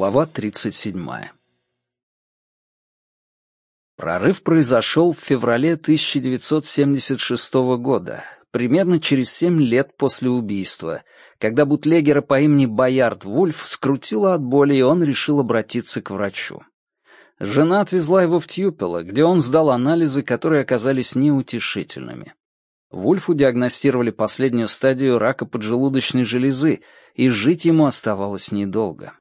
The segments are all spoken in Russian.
Глава 37. Прорыв произошел в феврале 1976 года, примерно через семь лет после убийства, когда бутлегера по имени Боярд Вульф скрутила от боли, и он решил обратиться к врачу. Жена отвезла его в Тьюпело, где он сдал анализы, которые оказались неутешительными. Вульфу диагностировали последнюю стадию рака поджелудочной железы, и жить ему оставалось недолго.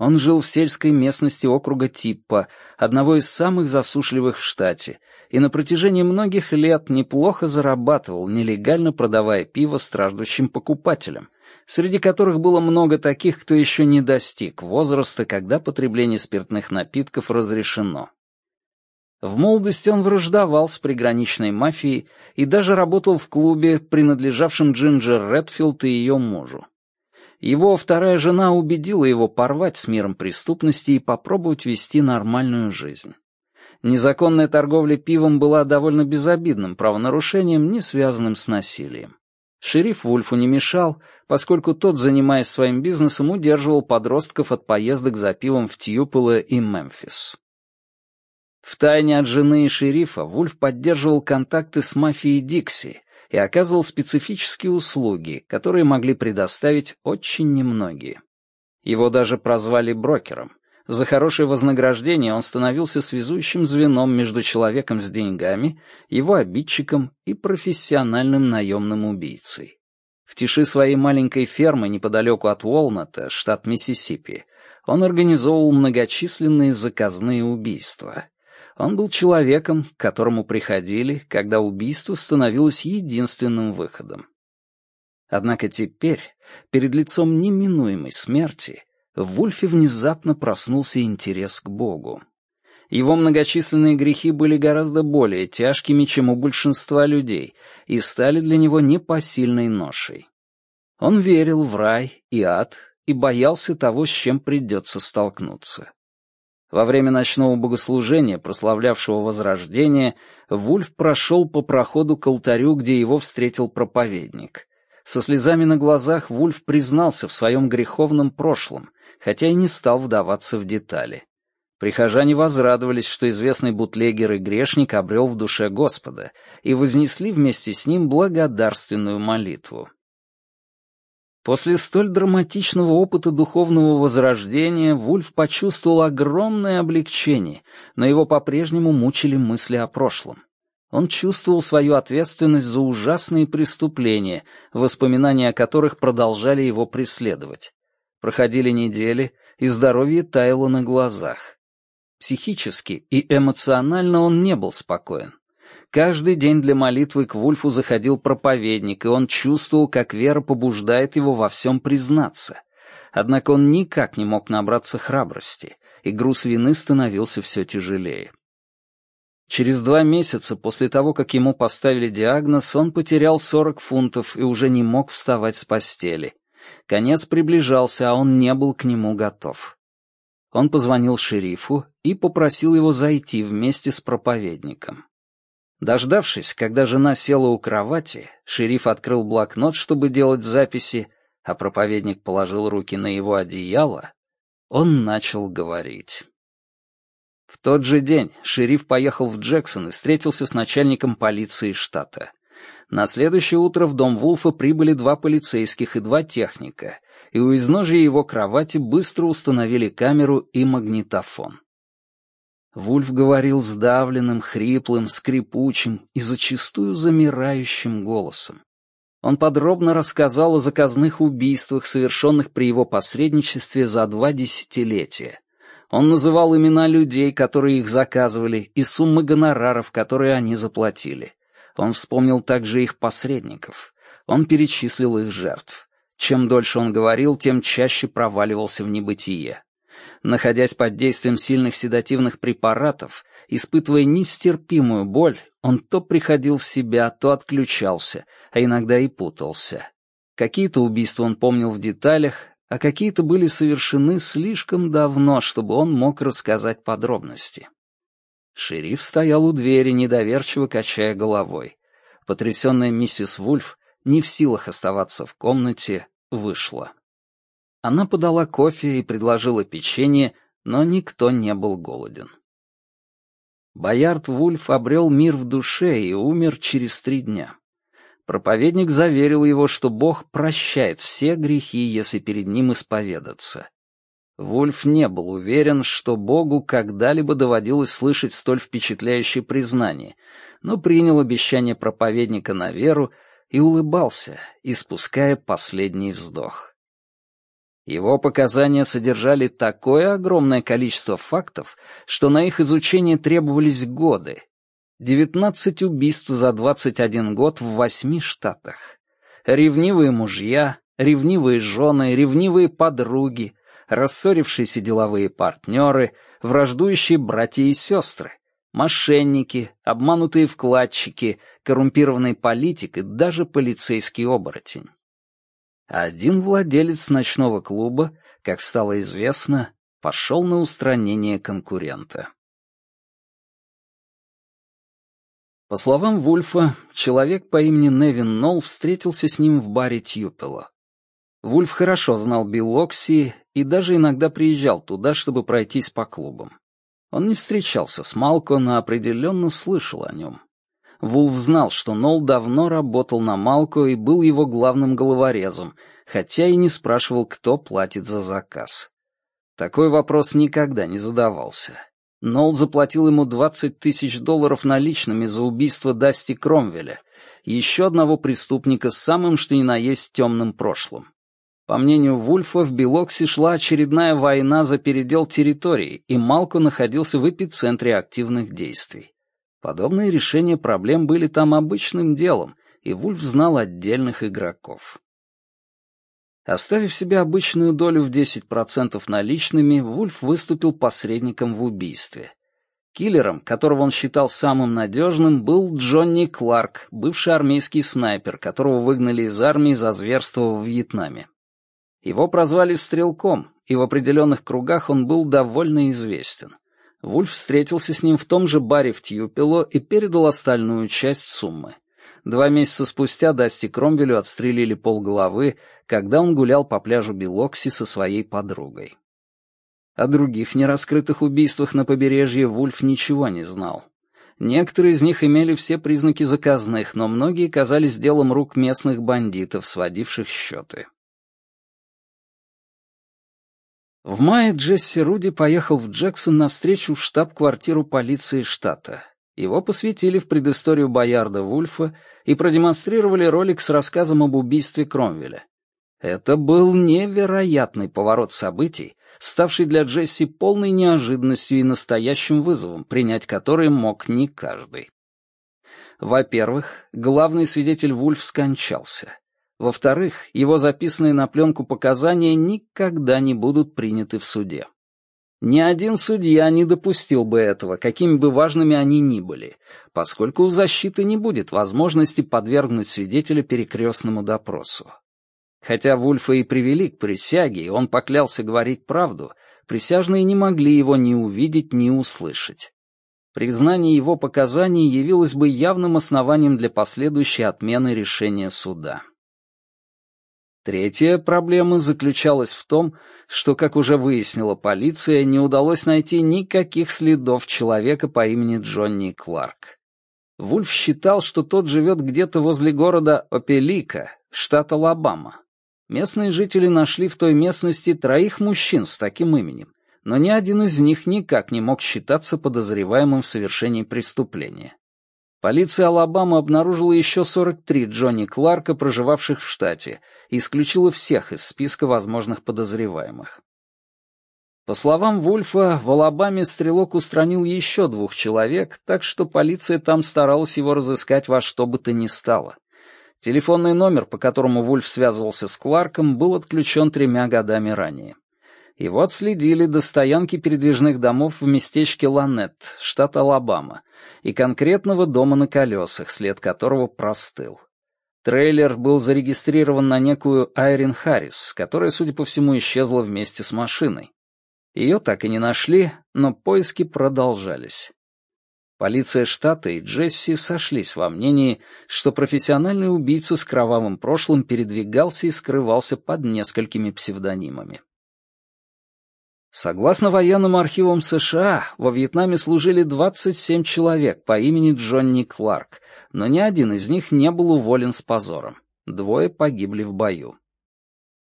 Он жил в сельской местности округа Типпа, одного из самых засушливых в штате, и на протяжении многих лет неплохо зарабатывал, нелегально продавая пиво страждущим покупателям, среди которых было много таких, кто еще не достиг возраста, когда потребление спиртных напитков разрешено. В молодости он враждовал с приграничной мафией и даже работал в клубе, принадлежавшем Джинджер Редфилд и ее мужу. Его вторая жена убедила его порвать с миром преступности и попробовать вести нормальную жизнь. Незаконная торговля пивом была довольно безобидным правонарушением, не связанным с насилием. Шериф Вульфу не мешал, поскольку тот, занимаясь своим бизнесом, удерживал подростков от поездок за пивом в Тьюполо и Мемфис. Втайне от жены и шерифа Вульф поддерживал контакты с мафией Дикси, и оказывал специфические услуги, которые могли предоставить очень немногие. Его даже прозвали брокером. За хорошее вознаграждение он становился связующим звеном между человеком с деньгами, его обидчиком и профессиональным наемным убийцей. В тиши своей маленькой фермы неподалеку от Уолната, штат Миссисипи, он организовывал многочисленные заказные убийства. Он был человеком, к которому приходили, когда убийство становилось единственным выходом. Однако теперь, перед лицом неминуемой смерти, в Вульфе внезапно проснулся интерес к Богу. Его многочисленные грехи были гораздо более тяжкими, чем у большинства людей, и стали для него непосильной ношей. Он верил в рай и ад и боялся того, с чем придется столкнуться. Во время ночного богослужения, прославлявшего Возрождение, Вульф прошел по проходу к алтарю, где его встретил проповедник. Со слезами на глазах Вульф признался в своем греховном прошлом, хотя и не стал вдаваться в детали. Прихожане возрадовались, что известный бутлегер и грешник обрел в душе Господа, и вознесли вместе с ним благодарственную молитву. После столь драматичного опыта духовного возрождения Вульф почувствовал огромное облегчение, но его по-прежнему мучили мысли о прошлом. Он чувствовал свою ответственность за ужасные преступления, воспоминания о которых продолжали его преследовать. Проходили недели, и здоровье таяло на глазах. Психически и эмоционально он не был спокоен. Каждый день для молитвы к Вульфу заходил проповедник, и он чувствовал, как вера побуждает его во всем признаться. Однако он никак не мог набраться храбрости, и груз вины становился все тяжелее. Через два месяца после того, как ему поставили диагноз, он потерял 40 фунтов и уже не мог вставать с постели. Конец приближался, а он не был к нему готов. Он позвонил шерифу и попросил его зайти вместе с проповедником. Дождавшись, когда жена села у кровати, шериф открыл блокнот, чтобы делать записи, а проповедник положил руки на его одеяло, он начал говорить. В тот же день шериф поехал в Джексон и встретился с начальником полиции штата. На следующее утро в дом Вулфа прибыли два полицейских и два техника, и у изножия его кровати быстро установили камеру и магнитофон. Вульф говорил сдавленным, хриплым, скрипучим и зачастую замирающим голосом. Он подробно рассказал о заказных убийствах, совершенных при его посредничестве за два десятилетия. Он называл имена людей, которые их заказывали, и суммы гонораров, которые они заплатили. Он вспомнил также их посредников. Он перечислил их жертв. Чем дольше он говорил, тем чаще проваливался в небытие находясь под действием сильных седативных препаратов, испытывая нестерпимую боль, он то приходил в себя, то отключался, а иногда и путался. Какие-то убийства он помнил в деталях, а какие-то были совершены слишком давно, чтобы он мог рассказать подробности. Шериф стоял у двери, недоверчиво качая головой. Потрясенная миссис Вульф, не в силах оставаться в комнате, вышла. Она подала кофе и предложила печенье, но никто не был голоден. Боярд Вульф обрел мир в душе и умер через три дня. Проповедник заверил его, что Бог прощает все грехи, если перед ним исповедаться. Вульф не был уверен, что Богу когда-либо доводилось слышать столь впечатляющее признание, но принял обещание проповедника на веру и улыбался, испуская последний вздох. Его показания содержали такое огромное количество фактов, что на их изучение требовались годы. 19 убийств за 21 год в восьми штатах. Ревнивые мужья, ревнивые жены, ревнивые подруги, рассорившиеся деловые партнеры, враждующие братья и сестры, мошенники, обманутые вкладчики, коррумпированный политик и даже полицейский оборотень. Один владелец ночного клуба, как стало известно, пошел на устранение конкурента. По словам Вульфа, человек по имени Невин Нолл встретился с ним в баре Тьюпело. Вульф хорошо знал Биллокси и даже иногда приезжал туда, чтобы пройтись по клубам. Он не встречался с Малко, но определенно слышал о нем. Вулф знал, что Нол давно работал на Малко и был его главным головорезом, хотя и не спрашивал, кто платит за заказ. Такой вопрос никогда не задавался. Нол заплатил ему 20 тысяч долларов наличными за убийство Дасти Кромвеля, еще одного преступника с самым что ни на есть темным прошлым. По мнению Вульфа, в Белоксе шла очередная война за передел территории, и Малко находился в эпицентре активных действий. Подобные решения проблем были там обычным делом, и Вульф знал отдельных игроков. Оставив себе обычную долю в 10% наличными, Вульф выступил посредником в убийстве. Киллером, которого он считал самым надежным, был Джонни Кларк, бывший армейский снайпер, которого выгнали из армии за зверство в Вьетнаме. Его прозвали «стрелком», и в определенных кругах он был довольно известен. Вульф встретился с ним в том же баре в Тьюпело и передал остальную часть суммы. Два месяца спустя Дасти Кромвелю отстрелили полголовы, когда он гулял по пляжу Белокси со своей подругой. О других нераскрытых убийствах на побережье Вульф ничего не знал. Некоторые из них имели все признаки заказных, но многие казались делом рук местных бандитов, сводивших счеты. В мае Джесси Руди поехал в Джексон на встречу в штаб-квартиру полиции штата. Его посвятили в предысторию Боярда Вульфа и продемонстрировали ролик с рассказом об убийстве Кромвеля. Это был невероятный поворот событий, ставший для Джесси полной неожиданностью и настоящим вызовом, принять который мог не каждый. Во-первых, главный свидетель Вульф скончался. Во-вторых, его записанные на пленку показания никогда не будут приняты в суде. Ни один судья не допустил бы этого, какими бы важными они ни были, поскольку у защиты не будет возможности подвергнуть свидетеля перекрестному допросу. Хотя Вульфа и привели к присяге, и он поклялся говорить правду, присяжные не могли его ни увидеть, ни услышать. Признание его показаний явилось бы явным основанием для последующей отмены решения суда. Третья проблема заключалась в том, что, как уже выяснила полиция, не удалось найти никаких следов человека по имени Джонни Кларк. Вульф считал, что тот живет где-то возле города Опелика, штат Алабама. Местные жители нашли в той местности троих мужчин с таким именем, но ни один из них никак не мог считаться подозреваемым в совершении преступления. Полиция Алабамы обнаружила еще 43 Джонни Кларка, проживавших в штате, и исключила всех из списка возможных подозреваемых. По словам Вульфа, в Алабаме стрелок устранил еще двух человек, так что полиция там старалась его разыскать во что бы то ни стало. Телефонный номер, по которому Вульф связывался с Кларком, был отключен тремя годами ранее. Его отследили до стоянки передвижных домов в местечке Ланет, штат Алабама, и конкретного дома на колесах, след которого простыл. Трейлер был зарегистрирован на некую Айрин Харрис, которая, судя по всему, исчезла вместе с машиной. Ее так и не нашли, но поиски продолжались. Полиция штата и Джесси сошлись во мнении, что профессиональный убийца с кровавым прошлым передвигался и скрывался под несколькими псевдонимами. Согласно военным архивам США, во Вьетнаме служили 27 человек по имени Джонни Кларк, но ни один из них не был уволен с позором. Двое погибли в бою.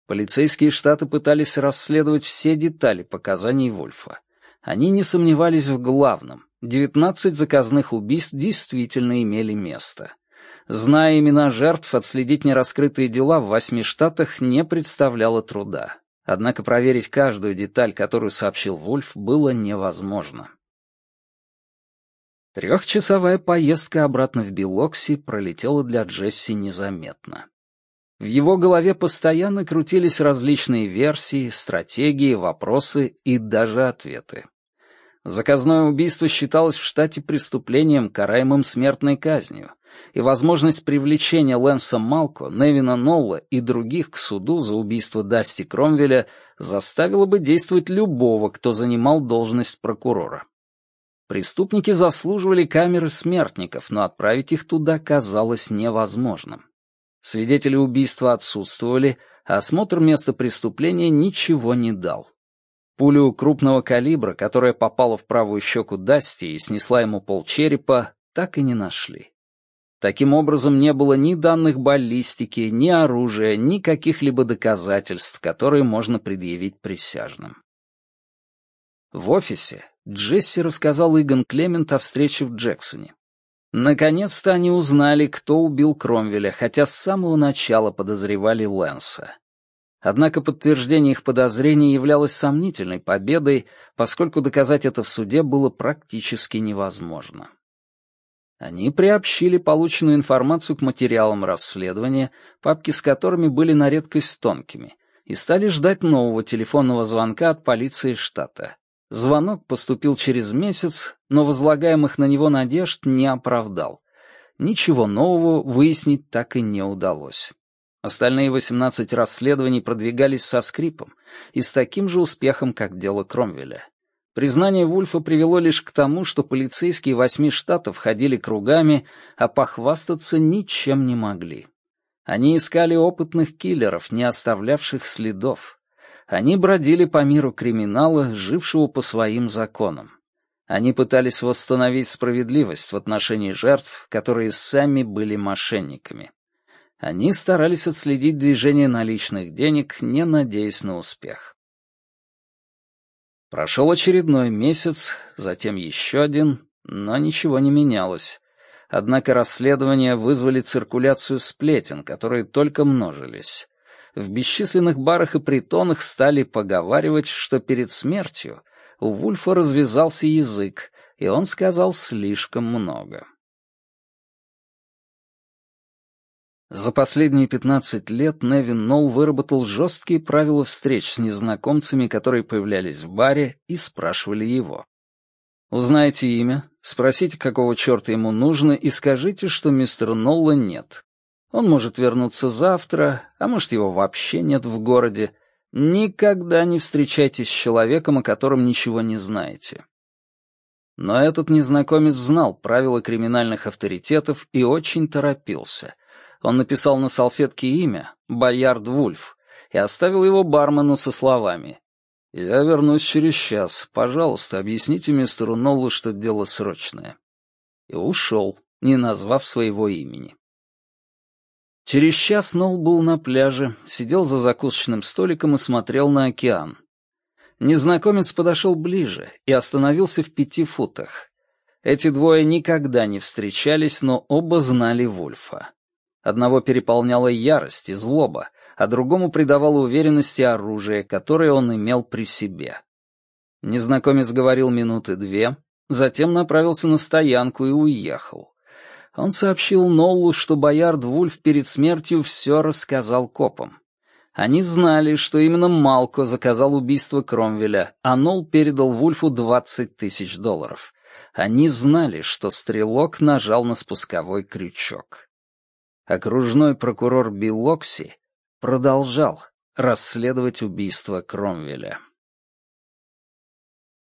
Полицейские штаты пытались расследовать все детали показаний Вольфа. Они не сомневались в главном. 19 заказных убийств действительно имели место. Зная имена жертв, отследить нераскрытые дела в восьми штатах не представляло труда. Однако проверить каждую деталь, которую сообщил Вульф, было невозможно. Трехчасовая поездка обратно в Билокси пролетела для Джесси незаметно. В его голове постоянно крутились различные версии, стратегии, вопросы и даже ответы. Заказное убийство считалось в штате преступлением, караемым смертной казнью, и возможность привлечения Лэнса Малко, Невина Нолла и других к суду за убийство Дасти Кромвеля заставила бы действовать любого, кто занимал должность прокурора. Преступники заслуживали камеры смертников, но отправить их туда казалось невозможным. Свидетели убийства отсутствовали, а осмотр места преступления ничего не дал. Пулю крупного калибра, которая попала в правую щеку Дасти и снесла ему полчерепа, так и не нашли. Таким образом, не было ни данных баллистики, ни оружия, ни каких-либо доказательств, которые можно предъявить присяжным. В офисе Джесси рассказал Игон Клемент о встрече в Джексоне. Наконец-то они узнали, кто убил Кромвеля, хотя с самого начала подозревали Лэнса. Однако подтверждение их подозрений являлось сомнительной победой, поскольку доказать это в суде было практически невозможно. Они приобщили полученную информацию к материалам расследования, папки с которыми были на редкость тонкими, и стали ждать нового телефонного звонка от полиции штата. Звонок поступил через месяц, но возлагаемых на него надежд не оправдал. Ничего нового выяснить так и не удалось. Остальные 18 расследований продвигались со скрипом и с таким же успехом, как дело Кромвеля. Признание Вульфа привело лишь к тому, что полицейские восьми штатов ходили кругами, а похвастаться ничем не могли. Они искали опытных киллеров, не оставлявших следов. Они бродили по миру криминала, жившего по своим законам. Они пытались восстановить справедливость в отношении жертв, которые сами были мошенниками. Они старались отследить движение наличных денег, не надеясь на успех. Прошел очередной месяц, затем еще один, но ничего не менялось. Однако расследования вызвали циркуляцию сплетен, которые только множились. В бесчисленных барах и притонах стали поговаривать, что перед смертью у Вульфа развязался язык, и он сказал слишком много. За последние 15 лет Невин Нолл выработал жесткие правила встреч с незнакомцами, которые появлялись в баре и спрашивали его. Узнайте имя, спросите, какого черта ему нужно, и скажите, что мистера Нолла нет. Он может вернуться завтра, а может, его вообще нет в городе. Никогда не встречайтесь с человеком, о котором ничего не знаете. Но этот незнакомец знал правила криминальных авторитетов и очень торопился. Он написал на салфетке имя «Боярд Вульф» и оставил его бармену со словами «Я вернусь через час. Пожалуйста, объясните мистеру Ноллу, что дело срочное». И ушел, не назвав своего имени. Через час Нолл был на пляже, сидел за закусочным столиком и смотрел на океан. Незнакомец подошел ближе и остановился в пяти футах. Эти двое никогда не встречались, но оба знали Вульфа. Одного переполняла ярость и злоба, а другому придавало уверенности оружие, которое он имел при себе. Незнакомец говорил минуты две, затем направился на стоянку и уехал. Он сообщил Ноллу, что боярд Вульф перед смертью все рассказал копам. Они знали, что именно Малко заказал убийство Кромвеля, а Нолл передал Вульфу 20 тысяч долларов. Они знали, что стрелок нажал на спусковой крючок окружной прокурор Биллокси продолжал расследовать убийство Кромвеля.